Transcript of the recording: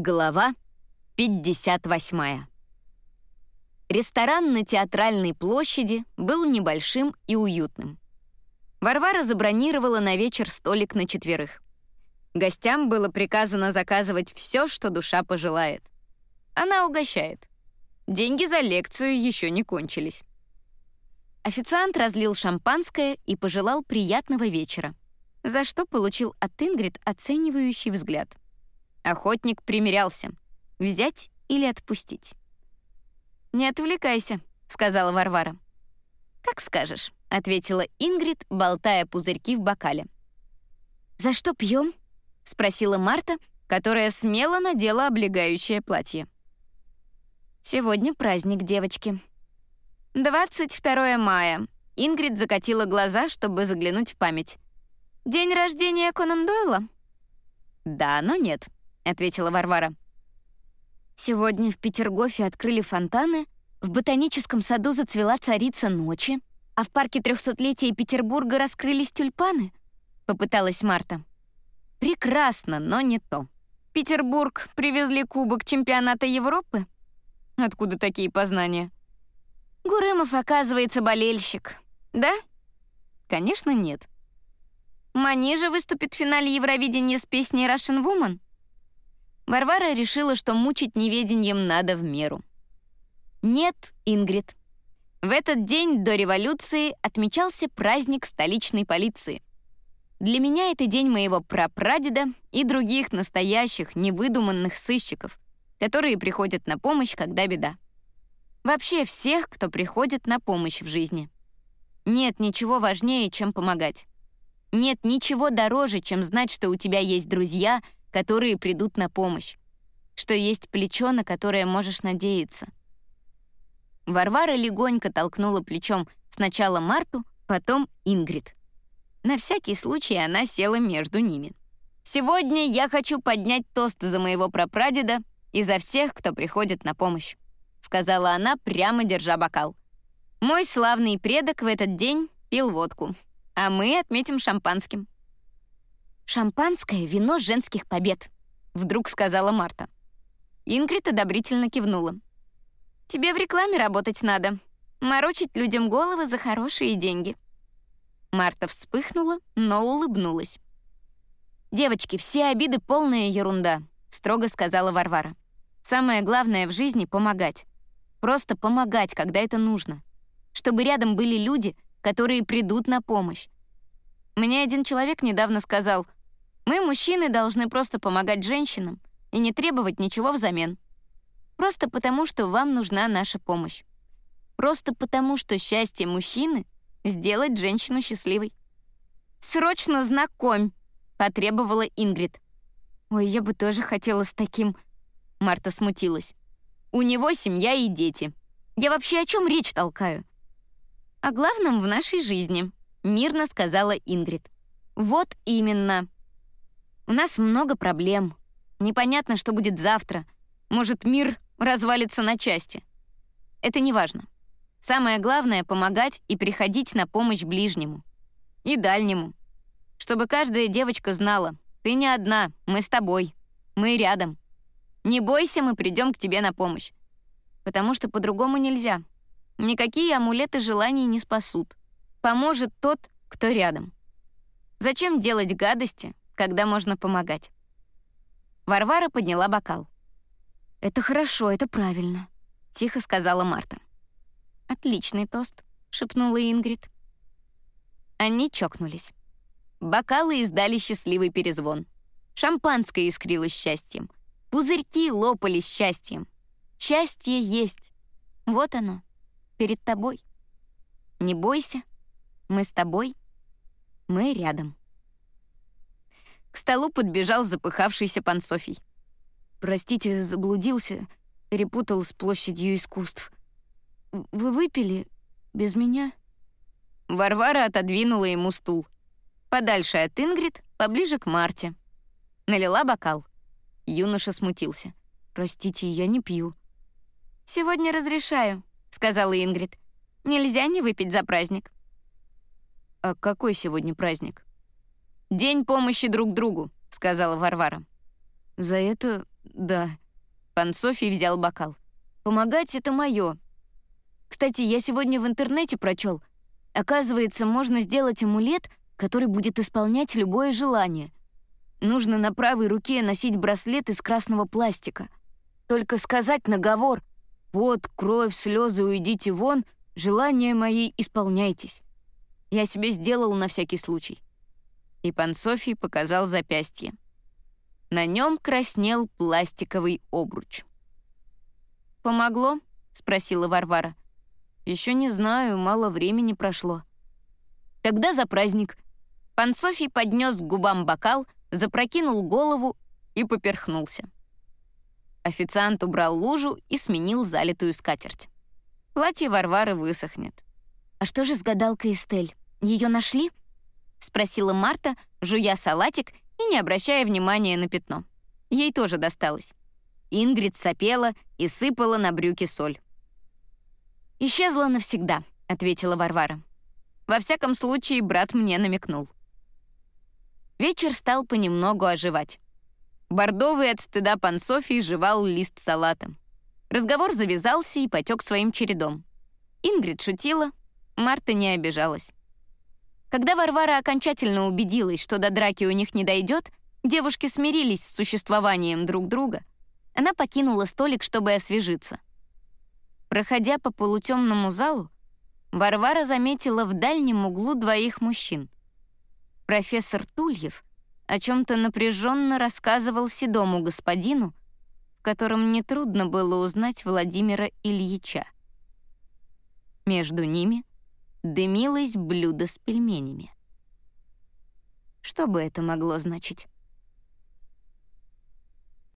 Глава 58. Ресторан на Театральной площади был небольшим и уютным. Варвара забронировала на вечер столик на четверых. Гостям было приказано заказывать все, что душа пожелает. Она угощает. Деньги за лекцию еще не кончились. Официант разлил шампанское и пожелал приятного вечера, за что получил от Ингрид оценивающий взгляд — Охотник примирялся. Взять или отпустить? «Не отвлекайся», — сказала Варвара. «Как скажешь», — ответила Ингрид, болтая пузырьки в бокале. «За что пьем?» — спросила Марта, которая смело надела облегающее платье. «Сегодня праздник, девочки». «22 мая». Ингрид закатила глаза, чтобы заглянуть в память. «День рождения Конан Дойла?» «Да, но нет», ответила Варвара. Сегодня в Петергофе открыли фонтаны, в ботаническом саду зацвела царица ночи, а в парке трехсотлетия Петербурга раскрылись тюльпаны, попыталась Марта. Прекрасно, но не то. Петербург привезли кубок чемпионата Европы? Откуда такие познания? Гурымов, оказывается, болельщик. Да? Конечно, нет. Манижа выступит в финале Евровидения с песней «Russian Woman»? Варвара решила, что мучить неведением надо в меру. Нет, Ингрид. В этот день до революции отмечался праздник столичной полиции. Для меня это день моего прапрадеда и других настоящих, невыдуманных сыщиков, которые приходят на помощь, когда беда. Вообще всех, кто приходит на помощь в жизни. Нет ничего важнее, чем помогать. Нет ничего дороже, чем знать, что у тебя есть друзья — которые придут на помощь, что есть плечо, на которое можешь надеяться. Варвара легонько толкнула плечом сначала Марту, потом Ингрид. На всякий случай она села между ними. «Сегодня я хочу поднять тост за моего прапрадеда и за всех, кто приходит на помощь», сказала она, прямо держа бокал. «Мой славный предок в этот день пил водку, а мы отметим шампанским». «Шампанское — вино женских побед», — вдруг сказала Марта. Ингрид одобрительно кивнула. «Тебе в рекламе работать надо. Морочить людям головы за хорошие деньги». Марта вспыхнула, но улыбнулась. «Девочки, все обиды — полная ерунда», — строго сказала Варвара. «Самое главное в жизни — помогать. Просто помогать, когда это нужно. Чтобы рядом были люди, которые придут на помощь. Мне один человек недавно сказал — мы, мужчины, должны просто помогать женщинам и не требовать ничего взамен. Просто потому, что вам нужна наша помощь. Просто потому, что счастье мужчины — сделать женщину счастливой. «Срочно знакомь!» — потребовала Ингрид. «Ой, я бы тоже хотела с таким...» Марта смутилась. «У него семья и дети. Я вообще о чем речь толкаю?» «О главном в нашей жизни», — мирно сказала Ингрид. «Вот именно. У нас много проблем. Непонятно, что будет завтра. Может, мир развалится на части. Это не важно. Самое главное — помогать и приходить на помощь ближнему. И дальнему. Чтобы каждая девочка знала, ты не одна, мы с тобой. Мы рядом. Не бойся, мы придем к тебе на помощь. Потому что по-другому нельзя. Никакие амулеты желаний не спасут. Поможет тот, кто рядом. Зачем делать гадости, когда можно помогать. Варвара подняла бокал. «Это хорошо, это правильно», — тихо сказала Марта. «Отличный тост», — шепнула Ингрид. Они чокнулись. Бокалы издали счастливый перезвон. Шампанское искрилось счастьем. Пузырьки лопались счастьем. Счастье есть. Вот оно, перед тобой. Не бойся, мы с тобой, мы рядом. Столу подбежал запыхавшийся пан Софий. «Простите, заблудился, перепутал с площадью искусств. Вы выпили без меня?» Варвара отодвинула ему стул. Подальше от Ингрид, поближе к Марте. Налила бокал. Юноша смутился. «Простите, я не пью». «Сегодня разрешаю», — сказала Ингрид. «Нельзя не выпить за праздник». «А какой сегодня праздник?» «День помощи друг другу», — сказала Варвара. «За это Да. Пан Софий взял бокал. Помогать — это мое. Кстати, я сегодня в интернете прочел. Оказывается, можно сделать амулет, который будет исполнять любое желание. Нужно на правой руке носить браслет из красного пластика. Только сказать наговор «Вот, кровь, слезы, уйдите вон, желания мои исполняйтесь». Я себе сделал на всякий случай. И пан Софий показал запястье. На нем краснел пластиковый обруч. «Помогло?» — спросила Варвара. Еще не знаю, мало времени прошло». «Тогда за праздник». Пан Софий поднес к губам бокал — запрокинул голову и поперхнулся. Официант убрал лужу и сменил залитую скатерть. Платье Варвары высохнет. «А что же с гадалкой Эстель? Ее нашли?» — спросила Марта, жуя салатик и не обращая внимания на пятно. Ей тоже досталось. Ингрид сопела и сыпала на брюки соль. «Исчезла навсегда», — ответила Варвара. «Во всяком случае, брат мне намекнул». Вечер стал понемногу оживать. Бордовый от стыда пан Софий жевал лист салата. Разговор завязался и потек своим чередом. Ингрид шутила, Марта не обижалась. Когда Варвара окончательно убедилась, что до драки у них не дойдет, девушки смирились с существованием друг друга. Она покинула столик, чтобы освежиться. Проходя по полутемному залу, Варвара заметила в дальнем углу двоих мужчин — Профессор Тульев о чем-то напряженно рассказывал седому господину, в котором нетрудно было узнать Владимира Ильича. Между ними дымилось блюдо с пельменями. Что бы это могло значить?